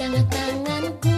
Jangan tanganku.